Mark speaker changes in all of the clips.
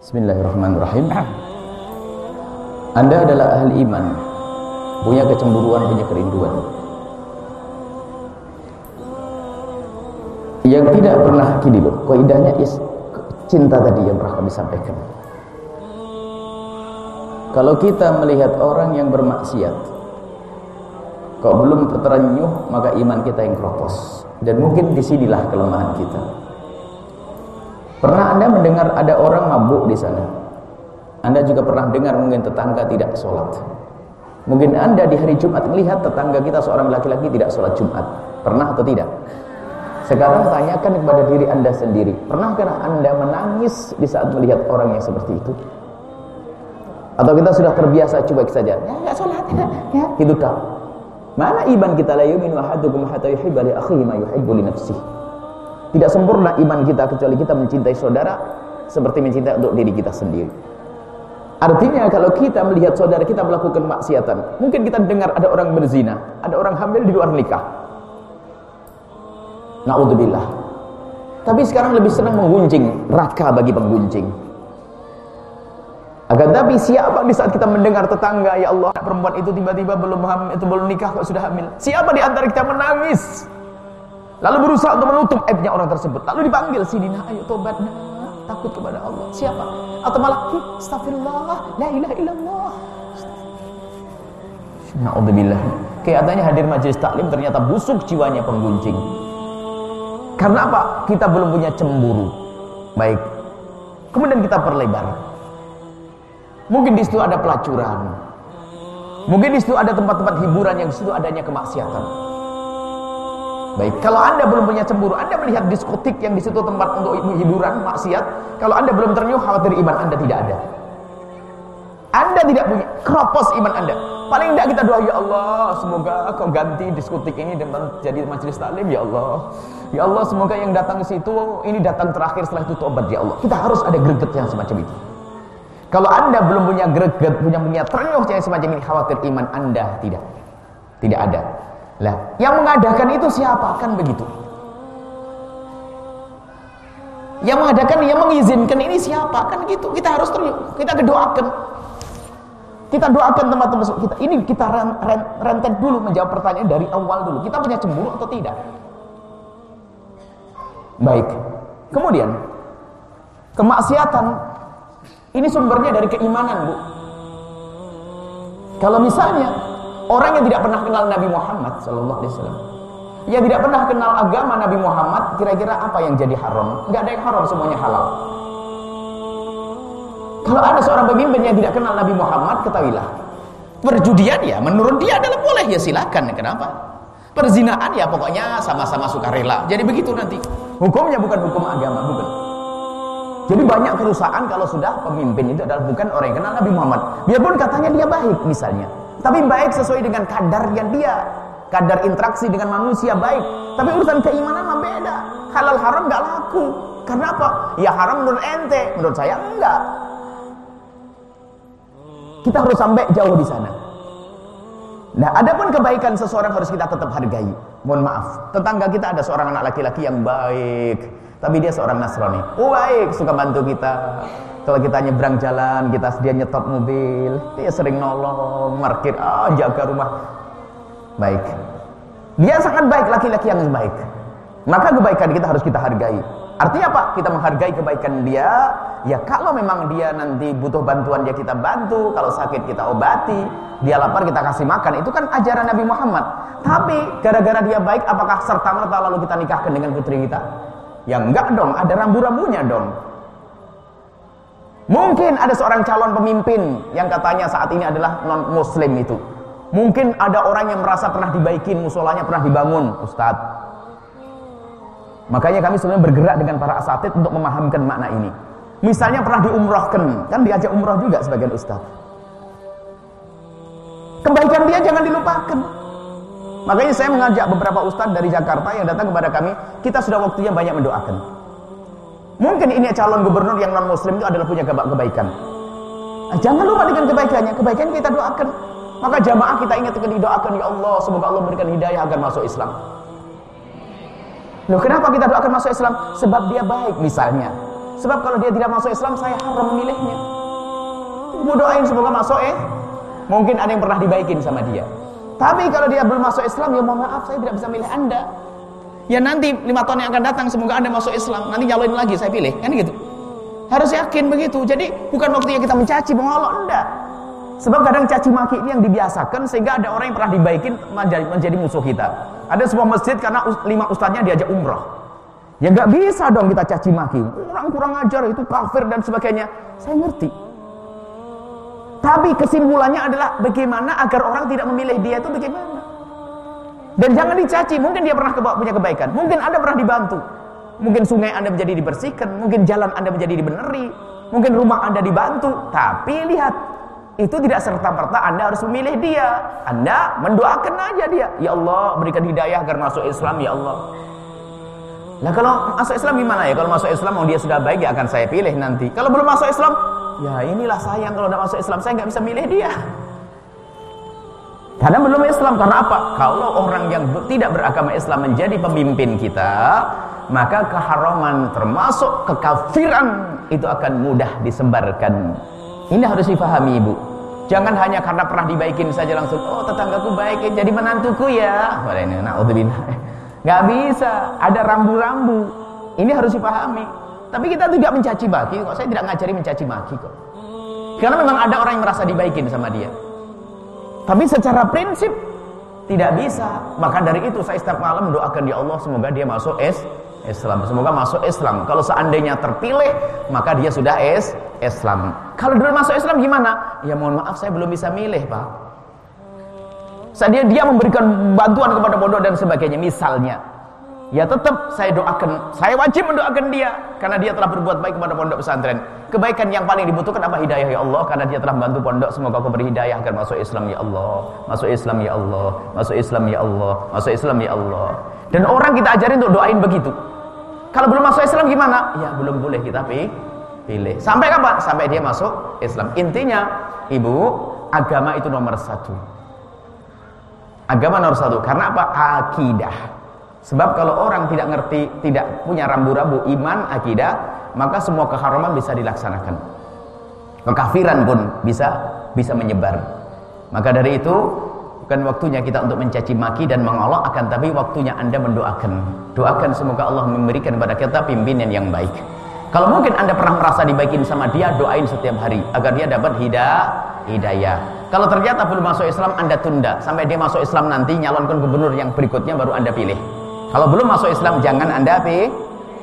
Speaker 1: Bismillahirrahmanirrahim. Anda adalah ahli iman, punya kecemburuan, punya kerinduan. Yang tidak pernah gini loh, kaidahnya is cinta tadi yang pernah kami sampaikan. Kalau kita melihat orang yang bermaksiat, kok belum terenyuh, maka iman kita yang keropos. Dan mungkin di sinilah kelemahan kita. Pernah Anda mendengar ada orang mabuk di sana? Anda juga pernah dengar mungkin tetangga tidak sholat. Mungkin Anda di hari Jumat melihat tetangga kita seorang laki-laki tidak sholat Jumat. Pernah atau tidak? Sekarang tanyakan kepada diri Anda sendiri. Pernahkah Anda menangis di saat melihat orang yang seperti itu? Atau kita sudah terbiasa cuek saja? Ya, enggak sholat. Ya, ya. Gitu tak? Mana iman kita la yu'minu ahadukum hatta yuhibba li akhihi ma yuhibbu li nafsihi. Tidak sempurna iman kita kecuali kita mencintai saudara seperti mencintai untuk diri kita sendiri. Artinya kalau kita melihat saudara kita melakukan maksiatan, mungkin kita dengar ada orang berzina, ada orang hamil di luar nikah. Naudzubillah. Tapi sekarang lebih senang menggunjing, raka bagi penggunjing. Agar tapi siapa di saat kita mendengar tetangga, ya Allah, perempuan itu tiba-tiba belum hamil, itu belum nikah kok sudah hamil. Siapa di antara kita menangis? Lalu berusaha untuk menutup aibnya orang tersebut. Lalu dipanggil Sidina, ayo tobat takut kepada Allah. Siapa? Atau malah, astagfirullah, la ilaha illallah. Na'udzubillah. Kelihatannya hadir majelis taklim ternyata busuk jiwanya penggunjing. Karena apa? Kita belum punya cemburu. Baik. Kemudian kita perlebar. Mungkin di situ ada pelacuran. Mungkin di situ ada tempat-tempat hiburan yang di situ adanya kemaksiatan. Baik, kalau Anda belum punya cemburu, Anda melihat diskotik yang di situ tempat untuk hiburan, maksiat, kalau Anda belum ternyuh, khawatir iman Anda tidak ada. Anda tidak punya keropos iman Anda. Paling tidak kita doa ya Allah, semoga kau ganti diskotik ini dengan jadi majelis taklim ya Allah. Ya Allah, semoga yang datang ke situ ini datang terakhir setelah itu tobat ya Allah. Kita harus ada greget yang semacam itu. Kalau Anda belum punya greget, punya punya ternyuh yang semacam ini, khawatir iman Anda tidak. Tidak ada. Lah, yang mengadakan itu siapa? Kan begitu. Yang mengadakan, yang mengizinkan ini siapa? Kan gitu. Kita harus terus kita doakan. Kita doakan teman-teman kita. Ini kita rentet dulu menjawab pertanyaan dari awal dulu. Kita punya cemburu atau tidak? Baik. Kemudian kemaksiatan ini sumbernya dari keimanan, Bu. Kalau misalnya Orang yang tidak pernah kenal Nabi Muhammad sallallahu alaihi wasallam. Yang tidak pernah kenal agama Nabi Muhammad, kira-kira apa yang jadi haram? Enggak ada yang haram, semuanya halal. Kalau ada seorang pemimpin yang tidak kenal Nabi Muhammad, ketahuilah. Perjudian ya, menurut dia adalah boleh ya silakan. Kenapa? Perzinaan ya pokoknya sama-sama sukarela. Jadi begitu nanti. Hukumnya bukan hukum agama, bukan. Jadi banyak kerusakan kalau sudah pemimpin itu adalah bukan orang yang kenal Nabi Muhammad. Biarpun katanya dia baik misalnya. Tapi baik sesuai dengan kadarnya dia. Kadar interaksi dengan manusia baik. Tapi urusan keimanan mah beda. Halal haram gak laku. Karena apa? Ya haram menurut ente, menurut saya enggak. Kita harus sampai jauh di sana. Nah, adapun kebaikan seseorang harus kita tetap hargai. Mohon maaf, tetangga kita ada seorang anak laki-laki yang baik, tapi dia seorang Nasrani. Oh, baik, suka bantu kita. Kalau kita nyebrang jalan, kita dia nyetop mobil, dia sering nolong, markir, ah, jaga rumah. Baik. Dia sangat baik, laki-laki yang baik. Maka kebaikan kita harus kita hargai. Artinya apa? Kita menghargai kebaikan dia. Ya kalau memang dia nanti butuh bantuan dia kita bantu. Kalau sakit kita obati. Dia lapar kita kasih makan. Itu kan ajaran Nabi Muhammad. Tapi gara-gara dia baik apakah serta merta lalu kita nikahkan dengan putri kita? Ya enggak dong. Ada rambu-rambunya dong. Mungkin ada seorang calon pemimpin yang katanya saat ini adalah non muslim itu. Mungkin ada orang yang merasa pernah dibaikin, musolanya pernah dibangun, Ustadz. Makanya kami sebenarnya bergerak dengan para asatid untuk memahamkan makna ini. Misalnya pernah diumrohkan, kan diajak umroh juga sebagian ustadz. Kebaikan dia jangan dilupakan. Makanya saya mengajak beberapa ustadz dari Jakarta yang datang kepada kami, kita sudah waktunya banyak mendoakan. Mungkin ini calon gubernur yang non muslim itu adalah punya kebaikan. Nah, jangan lupa dengan kebaikannya. Kebaikan kita doakan. Maka jamaah kita ingat ingatkan didoakan ya Allah, semoga Allah memberikan hidayah agar masuk Islam. Loh, kenapa kita doakan masuk Islam? Sebab dia baik misalnya. Sebab kalau dia tidak masuk Islam, saya haram memilihnya. Ibu doain semoga masuk eh. Mungkin ada yang pernah dibaikin sama dia. Tapi kalau dia belum masuk Islam, ya mohon maaf, saya tidak bisa milih Anda. Ya nanti lima tahun yang akan datang, semoga Anda masuk Islam. Nanti nyaloin lagi, saya pilih. Kan gitu. Harus yakin begitu. Jadi bukan waktunya kita mencaci, mengolok. Enggak. Sebab kadang caci maki ini yang dibiasakan sehingga ada orang yang pernah dibaikin menjadi, menjadi musuh kita. Ada sebuah masjid karena lima ustadznya diajak umrah. Ya nggak bisa dong kita caci maki. Orang kurang ajar itu kafir dan sebagainya. Saya ngerti. Tapi kesimpulannya adalah bagaimana agar orang tidak memilih dia itu bagaimana. Dan jangan dicaci, mungkin dia pernah punya kebaikan, mungkin Anda pernah dibantu. Mungkin sungai Anda menjadi dibersihkan, mungkin jalan Anda menjadi dibeneri, mungkin rumah Anda dibantu. Tapi lihat, itu tidak serta-merta Anda harus memilih dia. Anda mendoakan aja dia. Ya Allah, berikan hidayah agar masuk Islam, ya Allah. Nah kalau masuk Islam gimana ya? Kalau masuk Islam, mau dia sudah baik, ya akan saya pilih nanti. Kalau belum masuk Islam, ya inilah sayang kalau tidak masuk Islam, saya nggak bisa milih dia. Karena belum Islam, karena apa? Kalau orang yang tidak beragama Islam menjadi pemimpin kita, maka keharaman termasuk kekafiran itu akan mudah disebarkan. Ini harus difahami ibu. Jangan hanya karena pernah dibaikin saja langsung, oh tetanggaku baik, jadi menantuku ya. Wah ini naudzubillah. Gak bisa, ada rambu-rambu. Ini harus dipahami. Tapi kita tidak mencaci maki kok. Saya tidak ngajari mencaci maki kok. Karena memang ada orang yang merasa dibaikin sama dia. Tapi secara prinsip tidak bisa. Maka dari itu saya setiap malam mendoakan ya Allah semoga dia masuk es Islam. Semoga masuk Islam. Kalau seandainya terpilih, maka dia sudah es Islam. Kalau dulu masuk Islam gimana? Ya mohon maaf saya belum bisa milih, Pak. Saat dia memberikan bantuan kepada pondok dan sebagainya, misalnya, ya tetap saya doakan, saya wajib mendoakan dia karena dia telah berbuat baik kepada pondok pesantren. Kebaikan yang paling dibutuhkan apa hidayah ya Allah karena dia telah membantu pondok. Semoga kau beri hidayah agar masuk Islam ya Allah, masuk Islam ya Allah, masuk Islam ya Allah, masuk Islam ya Allah. Dan orang kita ajarin untuk doain begitu. Kalau belum masuk Islam gimana? Ya belum boleh kita pilih. Sampai kapan? Sampai dia masuk Islam. Intinya, ibu, agama itu nomor satu. Agama nomor satu. Karena apa? Akidah. Sebab kalau orang tidak ngerti, tidak punya rambu-rambu iman, akidah, maka semua keharaman bisa dilaksanakan. Kekafiran pun bisa bisa menyebar. Maka dari itu bukan waktunya kita untuk mencaci maki dan mengolok akan tapi waktunya anda mendoakan. Doakan semoga Allah memberikan kepada kita pimpinan yang baik. Kalau mungkin anda pernah merasa dibaikin sama dia doain setiap hari agar dia dapat hidayah hidayah. Kalau ternyata belum masuk Islam anda tunda. Sampai dia masuk Islam nanti nyalonkan gubernur yang berikutnya baru anda pilih kalau belum masuk Islam jangan anda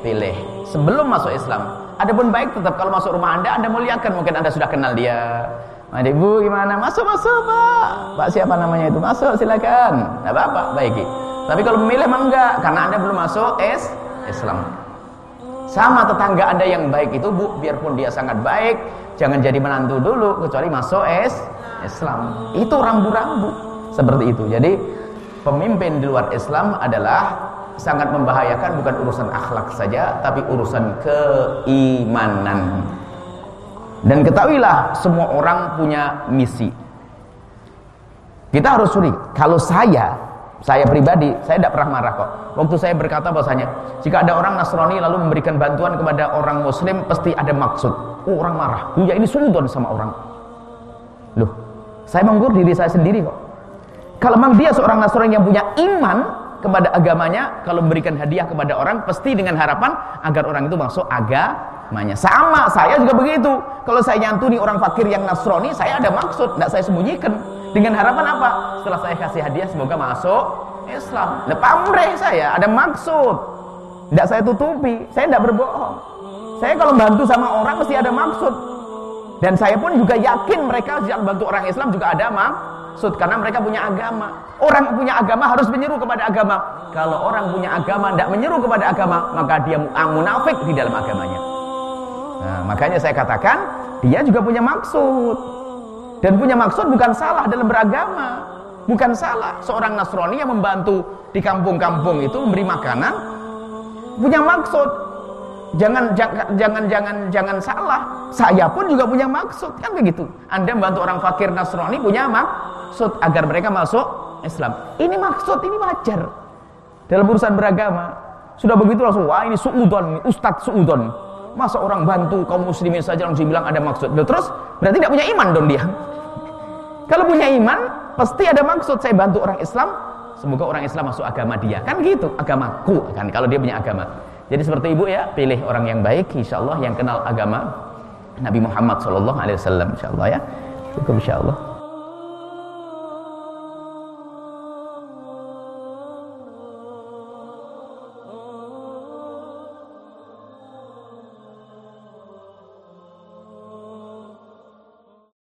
Speaker 1: pilih sebelum masuk Islam adapun baik tetap kalau masuk rumah anda anda muliakan mungkin anda sudah kenal dia Adik bu gimana? Masuk masuk pak. Pak siapa namanya itu? Masuk silakan. Tidak apa-apa, baiki. Tapi kalau memilih memang enggak, karena anda belum masuk es Islam. Sama tetangga anda yang baik itu bu, biarpun dia sangat baik, jangan jadi menantu dulu, kecuali masuk es Islam. Itu rambu-rambu seperti itu. Jadi pemimpin di luar Islam adalah sangat membahayakan bukan urusan akhlak saja, tapi urusan keimanan. Dan ketahuilah semua orang punya misi. Kita harus suri. Kalau saya, saya pribadi, saya tidak pernah marah kok. Waktu saya berkata bahasanya, jika ada orang Nasrani lalu memberikan bantuan kepada orang Muslim, pasti ada maksud. Oh, orang marah. Ya ini sudon sama orang. Loh, saya mengukur diri saya sendiri kok. Kalau memang dia seorang Nasrani yang punya iman kepada agamanya, kalau memberikan hadiah kepada orang, pasti dengan harapan agar orang itu masuk agama namanya. Sama, saya juga begitu. Kalau saya nyantuni orang fakir yang Nasrani, saya ada maksud, tidak saya sembunyikan. Dengan harapan apa? Setelah saya kasih hadiah, semoga masuk Islam. Pamrih saya, ada maksud. Tidak saya tutupi, saya tidak berbohong. Saya kalau bantu sama orang mesti ada maksud. Dan saya pun juga yakin mereka yang bantu orang Islam juga ada maksud karena mereka punya agama. Orang punya agama harus menyeru kepada agama. Kalau orang punya agama tidak menyeru kepada agama, maka dia munafik di dalam agamanya. Nah, makanya saya katakan dia juga punya maksud. Dan punya maksud bukan salah dalam beragama. Bukan salah seorang Nasrani yang membantu di kampung-kampung itu memberi makanan punya maksud. Jangan jangan jangan jangan salah. Saya pun juga punya maksud kan begitu. Anda membantu orang fakir Nasrani punya maksud agar mereka masuk Islam. Ini maksud, ini wajar. Dalam urusan beragama. Sudah begitu langsung wah ini suudon, ustadz suudon masa orang bantu kaum muslimin saja langsung bilang ada maksud Loh, terus berarti tidak punya iman dong dia kalau punya iman pasti ada maksud saya bantu orang Islam semoga orang Islam masuk agama dia kan gitu agamaku kan kalau dia punya agama jadi seperti ibu ya pilih orang yang baik insya Allah yang kenal agama Nabi Muhammad Sallallahu Alaihi Wasallam insya Allah ya. Cukup insya Allah